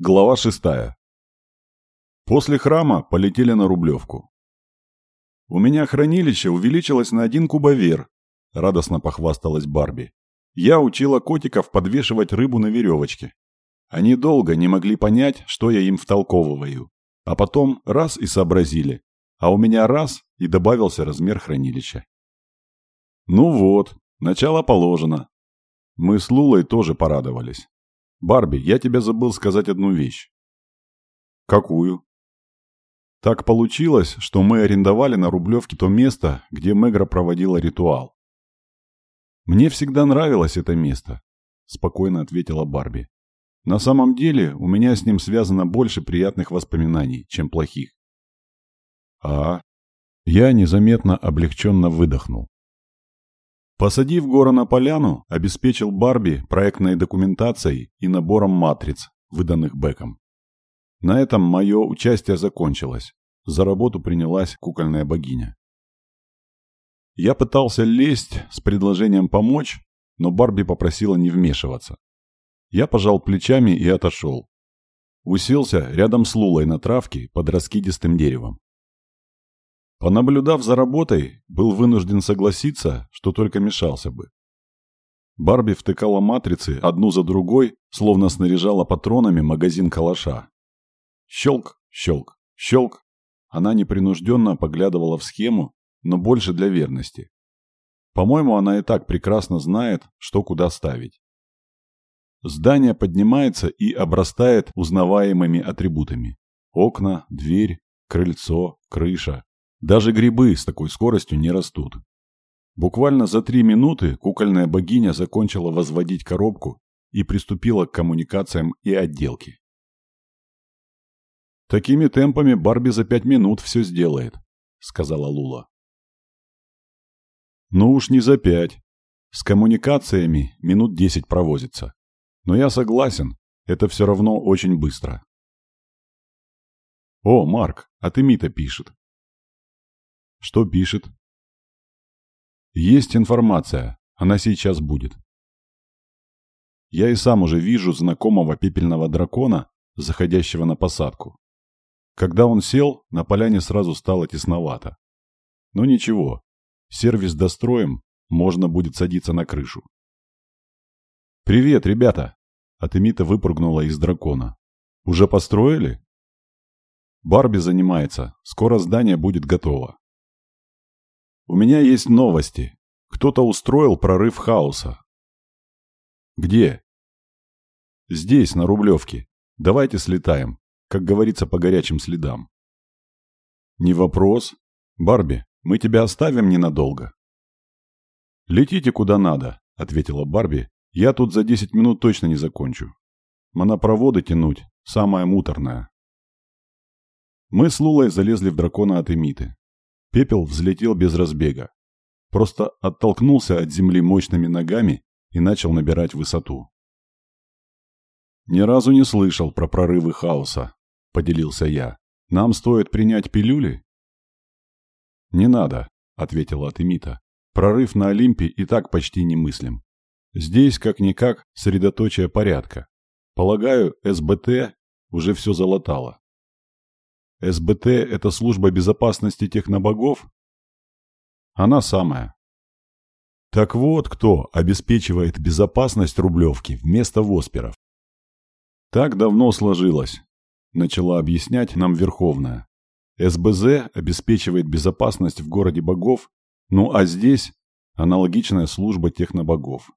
Глава шестая. После храма полетели на Рублевку. «У меня хранилище увеличилось на один кубовер», – радостно похвасталась Барби. «Я учила котиков подвешивать рыбу на веревочке. Они долго не могли понять, что я им втолковываю. А потом раз и сообразили. А у меня раз и добавился размер хранилища. Ну вот, начало положено. Мы с Лулой тоже порадовались. Барби, я тебе забыл сказать одну вещь. Какую? Так получилось, что мы арендовали на Рублевке то место, где Мегра проводила ритуал. Мне всегда нравилось это место, спокойно ответила Барби. На самом деле, у меня с ним связано больше приятных воспоминаний, чем плохих. А? Я незаметно облегченно выдохнул. Посадив Гора на поляну, обеспечил Барби проектной документацией и набором матриц, выданных Беком. На этом мое участие закончилось. За работу принялась кукольная богиня. Я пытался лезть с предложением помочь, но Барби попросила не вмешиваться. Я пожал плечами и отошел. Уселся рядом с Лулой на травке под раскидистым деревом. Понаблюдав за работой, был вынужден согласиться, что только мешался бы. Барби втыкала матрицы одну за другой, словно снаряжала патронами магазин калаша. Щелк, щелк, щелк. Она непринужденно поглядывала в схему, но больше для верности. По-моему, она и так прекрасно знает, что куда ставить. Здание поднимается и обрастает узнаваемыми атрибутами. Окна, дверь, крыльцо, крыша, даже грибы с такой скоростью не растут. Буквально за три минуты кукольная богиня закончила возводить коробку и приступила к коммуникациям и отделке. «Такими темпами Барби за пять минут все сделает», — сказала Лула. «Ну уж не за пять. С коммуникациями минут десять провозится. Но я согласен, это все равно очень быстро». «О, Марк, а ты Мита пишет. Что пишет? Есть информация. Она сейчас будет. Я и сам уже вижу знакомого пепельного дракона, заходящего на посадку. Когда он сел, на поляне сразу стало тесновато. Но ничего, сервис достроим, можно будет садиться на крышу. «Привет, ребята!» Атемита выпрыгнула из дракона. «Уже построили?» «Барби занимается. Скоро здание будет готово. У меня есть новости. Кто-то устроил прорыв хаоса. Где? Здесь, на Рублевке. Давайте слетаем. Как говорится, по горячим следам. Не вопрос. Барби, мы тебя оставим ненадолго. Летите куда надо, ответила Барби. Я тут за 10 минут точно не закончу. Монопроводы тянуть – самое муторное. Мы с Лулой залезли в дракона от Эмиты. Пепел взлетел без разбега. Просто оттолкнулся от земли мощными ногами и начал набирать высоту. «Ни разу не слышал про прорывы хаоса», – поделился я. «Нам стоит принять пилюли?» «Не надо», – ответила Атемита. «Прорыв на Олимпе и так почти немыслим. Здесь, как-никак, средоточие порядка. Полагаю, СБТ уже все залатало. СБТ – это служба безопасности технобогов? Она самая. Так вот, кто обеспечивает безопасность Рублевки вместо Восперов. Так давно сложилось, начала объяснять нам Верховная. СБЗ обеспечивает безопасность в городе богов, ну а здесь аналогичная служба технобогов.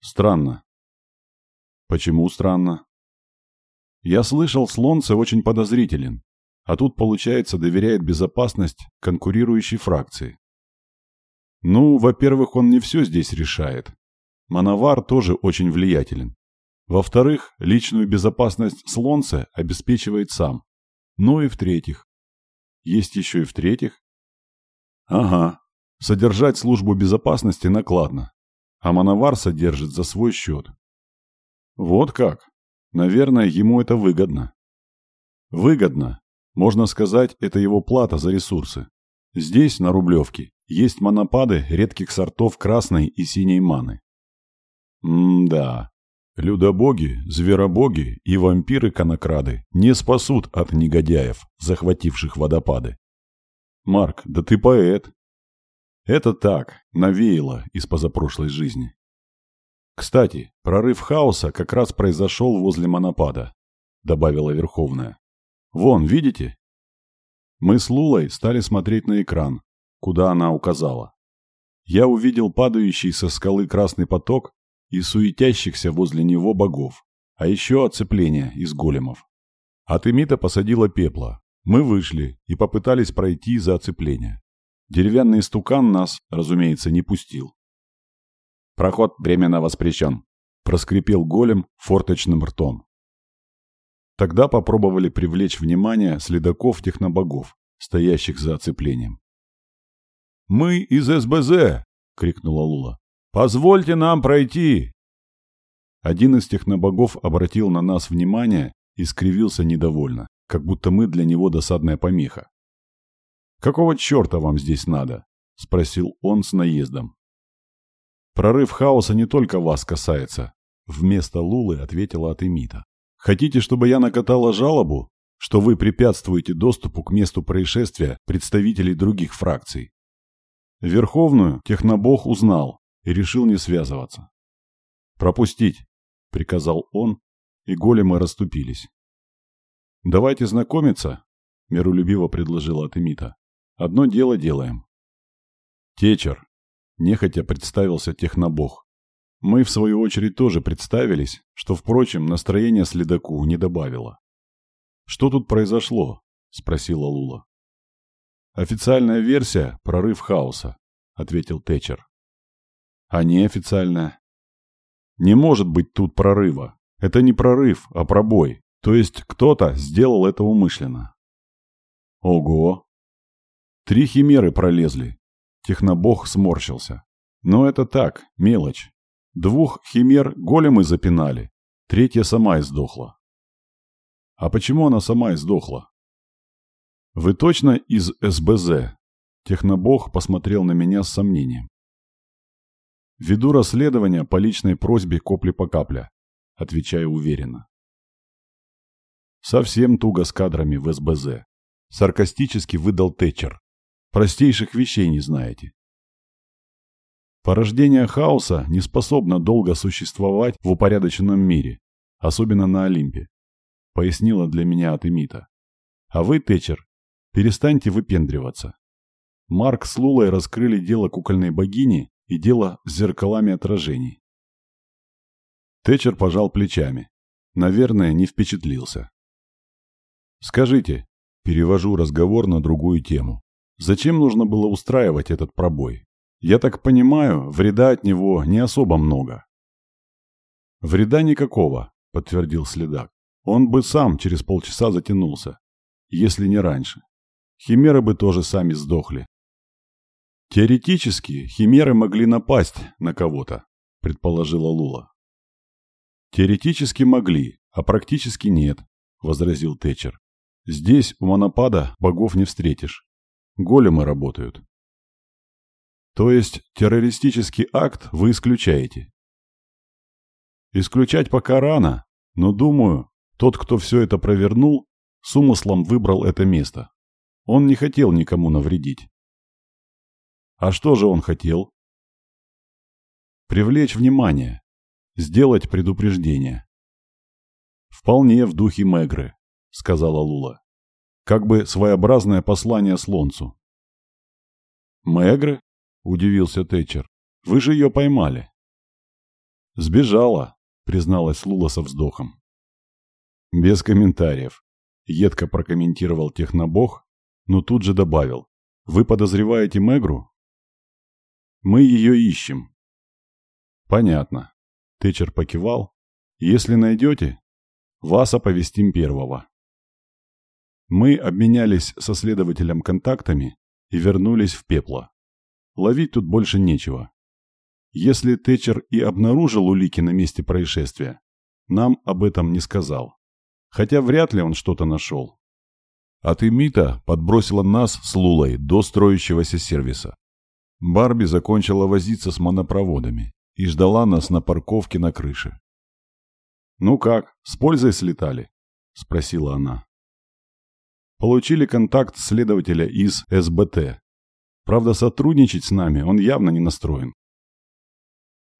Странно. Почему странно? Я слышал, Слонце очень подозрителен, а тут, получается, доверяет безопасность конкурирующей фракции. Ну, во-первых, он не все здесь решает. Мановар тоже очень влиятелен. Во-вторых, личную безопасность Слонце обеспечивает сам. Ну и в-третьих. Есть еще и в-третьих. Ага, содержать службу безопасности накладно, а Мановар содержит за свой счет. Вот как? Наверное, ему это выгодно. Выгодно. Можно сказать, это его плата за ресурсы. Здесь, на Рублевке, есть монопады редких сортов красной и синей маны. М-да. Людобоги, зверобоги и вампиры-конокрады не спасут от негодяев, захвативших водопады. Марк, да ты поэт. Это так, навеяло из позапрошлой жизни. Кстати, прорыв хаоса как раз произошел возле монопада, добавила Верховная. Вон, видите? Мы с Лулой стали смотреть на экран, куда она указала. Я увидел падающий со скалы красный поток и суетящихся возле него богов, а еще оцепление из големов. От посадила пепла. Мы вышли и попытались пройти за оцепление. Деревянный стукан нас, разумеется, не пустил. «Проход временно воспрещен», – проскрипел голем форточным ртом. Тогда попробовали привлечь внимание следаков-технобогов, стоящих за оцеплением. «Мы из СБЗ!» – крикнула Лула. «Позвольте нам пройти!» Один из технобогов обратил на нас внимание и скривился недовольно, как будто мы для него досадная помеха. «Какого черта вам здесь надо?» – спросил он с наездом. «Прорыв хаоса не только вас касается», – вместо Лулы ответила Атемита. «Хотите, чтобы я накатала жалобу, что вы препятствуете доступу к месту происшествия представителей других фракций?» Верховную технобог узнал и решил не связываться. «Пропустить!» — приказал он, и големы расступились. «Давайте знакомиться», — миролюбиво предложила Атемита. «Одно дело делаем». «Течер», — нехотя представился технобог. Мы, в свою очередь, тоже представились, что, впрочем, настроение следаку не добавило. «Что тут произошло?» — спросила Лула. «Официальная версия – прорыв хаоса», — ответил Тэтчер. «А неофициальная?» «Не может быть тут прорыва. Это не прорыв, а пробой. То есть кто-то сделал это умышленно». «Ого!» Три химеры пролезли. Технобог сморщился. Но это так, мелочь. Двух химер големы запинали. Третья сама издохла. А почему она сама издохла? «Вы точно из СБЗ?» Технобог посмотрел на меня с сомнением. «Веду расследование по личной просьбе Копли по капля», отвечаю уверенно. Совсем туго с кадрами в СБЗ. Саркастически выдал Тэтчер. Простейших вещей не знаете. Порождение хаоса не способно долго существовать в упорядоченном мире, особенно на Олимпе, пояснила для меня Атемита. А вы, Тэтчер, Перестаньте выпендриваться. Марк с Лулой раскрыли дело кукольной богини и дело с зеркалами отражений. Тэтчер пожал плечами. Наверное, не впечатлился. «Скажите», – перевожу разговор на другую тему, – «зачем нужно было устраивать этот пробой? Я так понимаю, вреда от него не особо много». «Вреда никакого», – подтвердил следак. «Он бы сам через полчаса затянулся, если не раньше. Химеры бы тоже сами сдохли. Теоретически, химеры могли напасть на кого-то, предположила Лула. Теоретически могли, а практически нет, возразил Тэтчер. Здесь, у Монопада, богов не встретишь. Големы работают. То есть террористический акт вы исключаете? Исключать пока рано, но думаю, тот, кто все это провернул, с умыслом выбрал это место. Он не хотел никому навредить. А что же он хотел? Привлечь внимание. Сделать предупреждение. «Вполне в духе Мегры», — сказала Лула. «Как бы своеобразное послание слонцу». «Мегры?» — удивился Тэтчер. «Вы же ее поймали». «Сбежала», — призналась Лула со вздохом. «Без комментариев», — едко прокомментировал технобог, но тут же добавил. «Вы подозреваете Мегру?» «Мы ее ищем». «Понятно». Тэтчер покивал. «Если найдете, вас оповестим первого». Мы обменялись со следователем контактами и вернулись в пепло. Ловить тут больше нечего. Если Тэтчер и обнаружил улики на месте происшествия, нам об этом не сказал. Хотя вряд ли он что-то нашел. От Эмита подбросила нас с Лулой до строящегося сервиса. Барби закончила возиться с монопроводами и ждала нас на парковке на крыше. «Ну как, с пользой слетали?» – спросила она. Получили контакт следователя из СБТ. Правда, сотрудничать с нами он явно не настроен.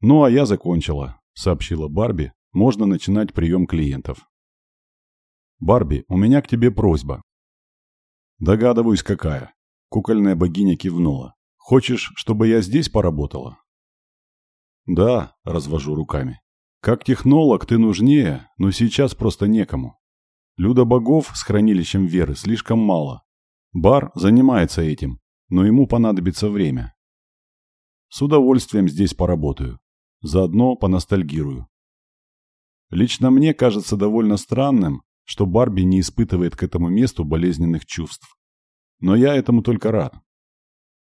«Ну, а я закончила», – сообщила Барби. «Можно начинать прием клиентов». «Барби, у меня к тебе просьба». «Догадываюсь, какая». Кукольная богиня кивнула. «Хочешь, чтобы я здесь поработала?» «Да», – развожу руками. «Как технолог ты нужнее, но сейчас просто некому. Люда богов с хранилищем веры слишком мало. Бар занимается этим, но ему понадобится время. С удовольствием здесь поработаю. Заодно поностальгирую. Лично мне кажется довольно странным, что Барби не испытывает к этому месту болезненных чувств. Но я этому только рад.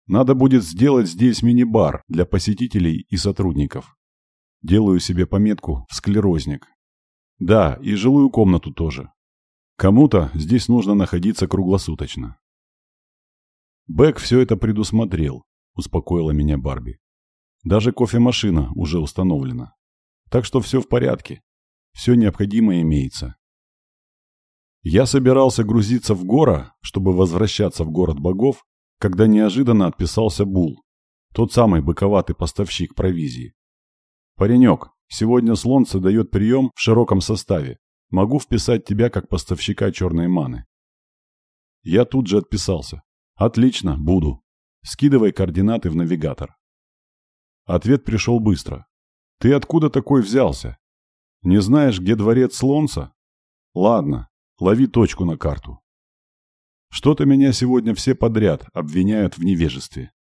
Надо будет сделать здесь мини-бар для посетителей и сотрудников. Делаю себе пометку в склерозник. Да, и жилую комнату тоже. Кому-то здесь нужно находиться круглосуточно. Бэк все это предусмотрел, успокоила меня Барби. Даже кофемашина уже установлена. Так что все в порядке. Все необходимое имеется. Я собирался грузиться в гора, чтобы возвращаться в город богов, когда неожиданно отписался Бул, тот самый быковатый поставщик провизии. «Паренек, сегодня Слонце дает прием в широком составе. Могу вписать тебя как поставщика черной маны. Я тут же отписался. Отлично, буду. Скидывай координаты в навигатор. Ответ пришел быстро. Ты откуда такой взялся? Не знаешь, где дворец Слонца? Ладно, лови точку на карту. Что-то меня сегодня все подряд обвиняют в невежестве.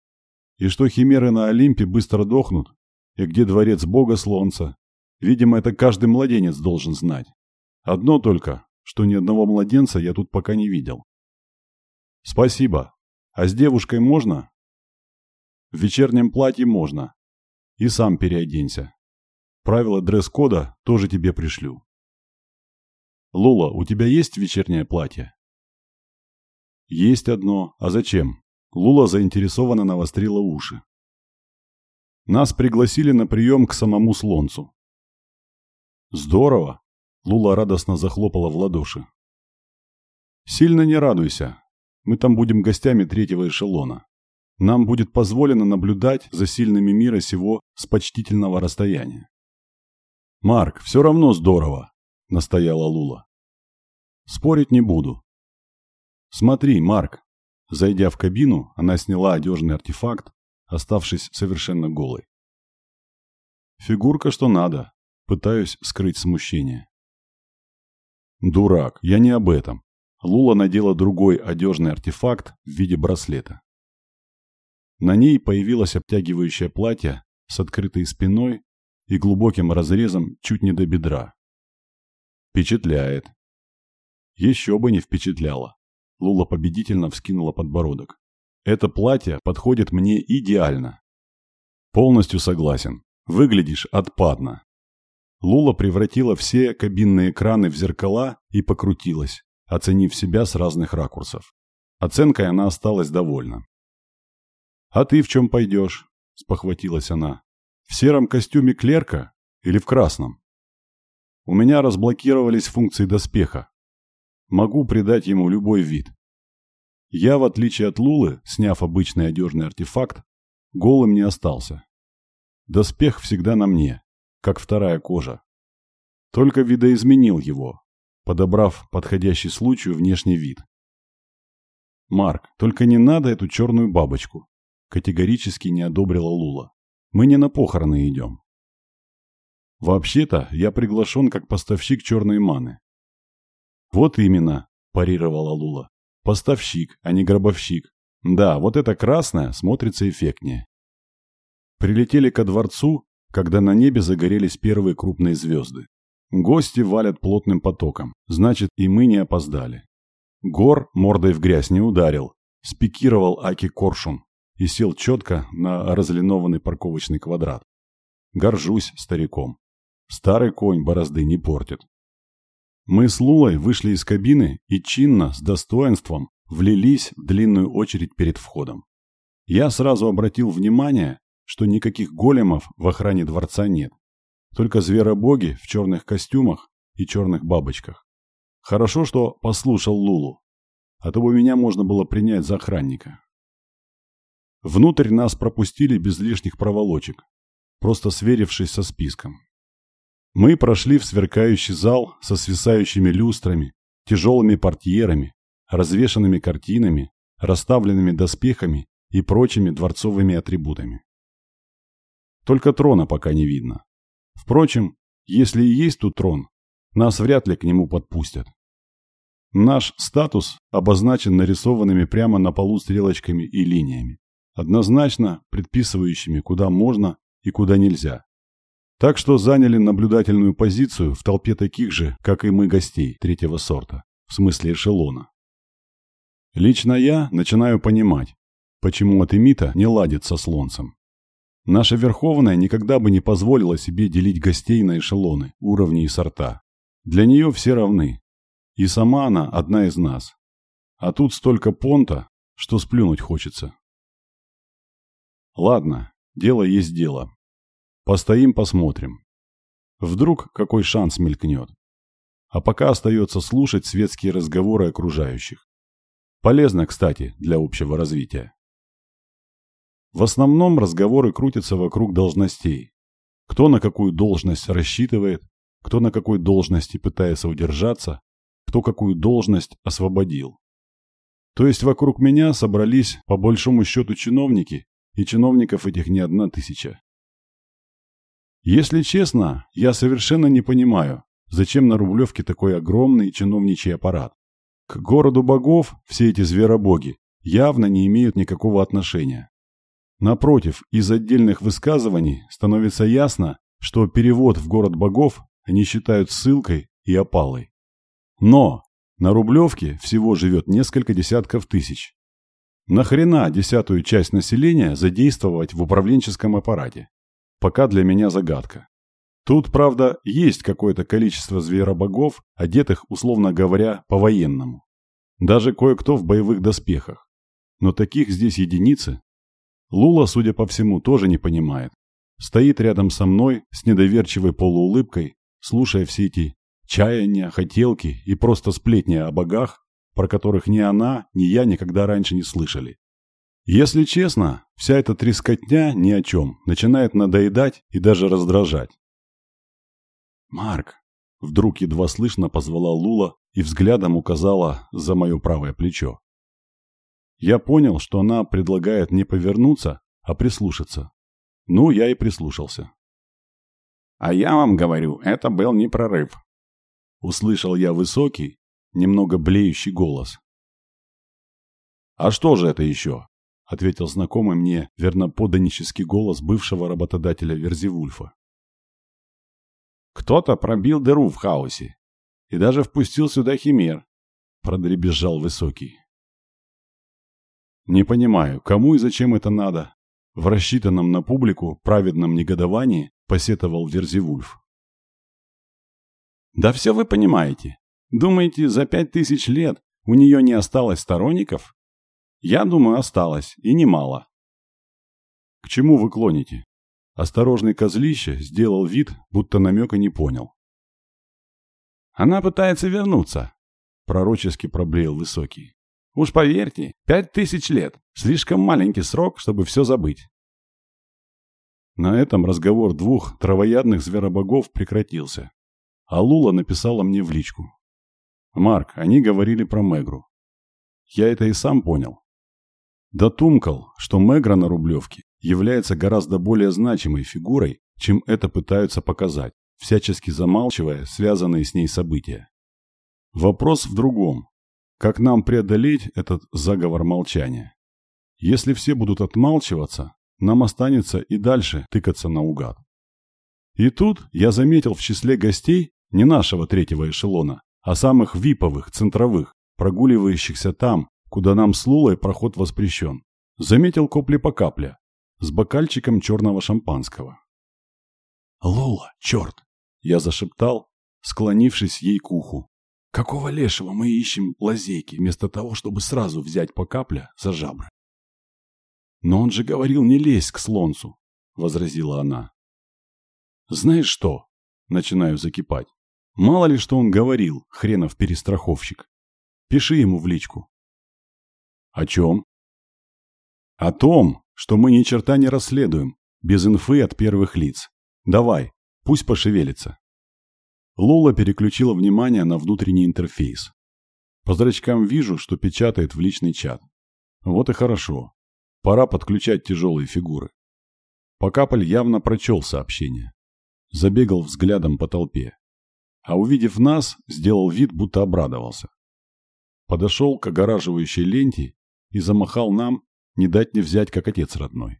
И что химеры на Олимпе быстро дохнут, и где дворец бога Слонца. Видимо, это каждый младенец должен знать. Одно только, что ни одного младенца я тут пока не видел. Спасибо. А с девушкой можно? В вечернем платье можно. И сам переоденься. Правила дресс-кода тоже тебе пришлю. Лула, у тебя есть вечернее платье? Есть одно. А зачем? Лула заинтересованно навострила уши. Нас пригласили на прием к самому Слонцу. Здорово. Лула радостно захлопала в ладоши. «Сильно не радуйся. Мы там будем гостями третьего эшелона. Нам будет позволено наблюдать за сильными мира сего с почтительного расстояния». «Марк, все равно здорово», — настояла Лула. «Спорить не буду». «Смотри, Марк». Зайдя в кабину, она сняла одежный артефакт, оставшись совершенно голой. Фигурка что надо. Пытаюсь скрыть смущение. Дурак, я не об этом. Лула надела другой одежный артефакт в виде браслета. На ней появилось обтягивающее платье с открытой спиной и глубоким разрезом чуть не до бедра. Впечатляет. Еще бы не впечатляло. Лула победительно вскинула подбородок. Это платье подходит мне идеально. Полностью согласен. Выглядишь отпадно. Лула превратила все кабинные экраны в зеркала и покрутилась, оценив себя с разных ракурсов. Оценкой она осталась довольна. «А ты в чем пойдешь?» – спохватилась она. «В сером костюме клерка или в красном?» «У меня разблокировались функции доспеха. Могу придать ему любой вид. Я, в отличие от Лулы, сняв обычный одежный артефакт, голым не остался. Доспех всегда на мне, как вторая кожа. Только видоизменил его, подобрав подходящий случаю внешний вид. «Марк, только не надо эту черную бабочку», – категорически не одобрила Лула. «Мы не на похороны идем». «Вообще-то я приглашен как поставщик черной маны». «Вот именно», – парировала Лула. «Поставщик, а не гробовщик. Да, вот это красное смотрится эффектнее». Прилетели ко дворцу когда на небе загорелись первые крупные звезды. Гости валят плотным потоком, значит и мы не опоздали. Гор мордой в грязь не ударил, спикировал Аки Коршун и сел четко на разлинованный парковочный квадрат. Горжусь стариком. Старый конь борозды не портит. Мы с Лулой вышли из кабины и чинно, с достоинством, влились в длинную очередь перед входом. Я сразу обратил внимание, что никаких големов в охране дворца нет. только зверобоги в черных костюмах и черных бабочках. Хорошо, что послушал Лулу, а то бы меня можно было принять за охранника. Внутрь нас пропустили без лишних проволочек, просто сверившись со списком. Мы прошли в сверкающий зал со свисающими люстрами, тяжелыми портьерами, развешанными картинами, расставленными доспехами и прочими дворцовыми атрибутами. Только трона пока не видно. Впрочем, если и есть тут трон, нас вряд ли к нему подпустят. Наш статус обозначен нарисованными прямо на полу стрелочками и линиями однозначно предписывающими, куда можно и куда нельзя. Так что заняли наблюдательную позицию в толпе таких же, как и мы, гостей третьего сорта, в смысле эшелона. Лично я начинаю понимать, почему Атемита не ладит со слонцем. Наша Верховная никогда бы не позволила себе делить гостей на эшелоны, уровни и сорта. Для нее все равны. И сама она одна из нас. А тут столько понта, что сплюнуть хочется. Ладно, дело есть дело. Постоим, посмотрим. Вдруг какой шанс мелькнет. А пока остается слушать светские разговоры окружающих. Полезно, кстати, для общего развития. В основном разговоры крутятся вокруг должностей. Кто на какую должность рассчитывает, кто на какой должности пытается удержаться, кто какую должность освободил. То есть вокруг меня собрались по большому счету чиновники и чиновников этих не одна тысяча. Если честно, я совершенно не понимаю, зачем на Рублевке такой огромный чиновничий аппарат. К городу богов все эти зверобоги явно не имеют никакого отношения. Напротив, из отдельных высказываний становится ясно, что перевод в город богов они считают ссылкой и опалой. Но на Рублевке всего живет несколько десятков тысяч, Нахрена десятую часть населения задействовать в управленческом аппарате? Пока для меня загадка. Тут, правда, есть какое-то количество зверобогов, одетых, условно говоря, по-военному. Даже кое-кто в боевых доспехах. Но таких здесь единицы. Лула, судя по всему, тоже не понимает. Стоит рядом со мной с недоверчивой полуулыбкой, слушая все эти чаяния, хотелки и просто сплетни о богах, про которых ни она, ни я никогда раньше не слышали. Если честно, вся эта трескотня ни о чем, начинает надоедать и даже раздражать. «Марк!» – вдруг едва слышно позвала Лула и взглядом указала за мое правое плечо. Я понял, что она предлагает не повернуться, а прислушаться. Ну, я и прислушался. «А я вам говорю, это был не прорыв», – услышал я высокий, немного блеющий голос. «А что же это еще?» – ответил знакомый мне верноподанический голос бывшего работодателя Верзивульфа. «Кто-то пробил дыру в хаосе и даже впустил сюда химер», – продребезжал Высокий. «Не понимаю, кому и зачем это надо?» В рассчитанном на публику праведном негодовании посетовал Верзивульф. «Да все вы понимаете. Думаете, за пять тысяч лет у нее не осталось сторонников? Я думаю, осталось, и немало. К чему вы клоните? Осторожный козлище сделал вид, будто намека не понял. Она пытается вернуться, пророчески проблеял Высокий. Уж поверьте, пять тысяч лет – слишком маленький срок, чтобы все забыть. На этом разговор двух травоядных зверобогов прекратился. А Лула написала мне в личку. Марк, они говорили про Мегру. Я это и сам понял. Дотумкал, что Мегра на Рублевке является гораздо более значимой фигурой, чем это пытаются показать, всячески замалчивая связанные с ней события. Вопрос в другом. Как нам преодолеть этот заговор молчания? Если все будут отмалчиваться, нам останется и дальше тыкаться наугад. И тут я заметил в числе гостей не нашего третьего эшелона, а самых виповых, центровых, прогуливающихся там, куда нам с Лулой проход воспрещен. Заметил копли по капле, с бокальчиком черного шампанского. «Лула, черт!» – я зашептал, склонившись ей к уху. «Какого лешего мы ищем лазейки, вместо того, чтобы сразу взять по капле за жабры?» «Но он же говорил не лезь к слонцу», – возразила она. Знаешь что? Начинаю закипать. Мало ли что он говорил, хренов перестраховщик. Пиши ему в личку. О чем? О том, что мы ни черта не расследуем, без инфы от первых лиц. Давай, пусть пошевелится. Лола переключила внимание на внутренний интерфейс. По зрачкам вижу, что печатает в личный чат. Вот и хорошо. Пора подключать тяжелые фигуры. Покапаль явно прочел сообщение. Забегал взглядом по толпе. А увидев нас, сделал вид, будто обрадовался. Подошел к огораживающей ленте и замахал нам, не дать не взять, как отец родной.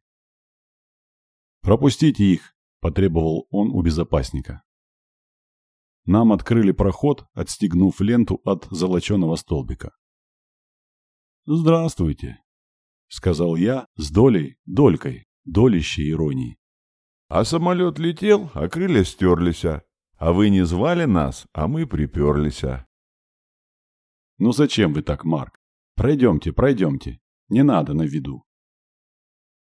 «Пропустите их!» – потребовал он у безопасника. Нам открыли проход, отстегнув ленту от золоченого столбика. «Здравствуйте», — сказал я с долей, долькой, долищей иронии. «А самолет летел, а крылья стерлись, а вы не звали нас, а мы приперлись». «Ну зачем вы так, Марк? Пройдемте, пройдемте. Не надо на виду».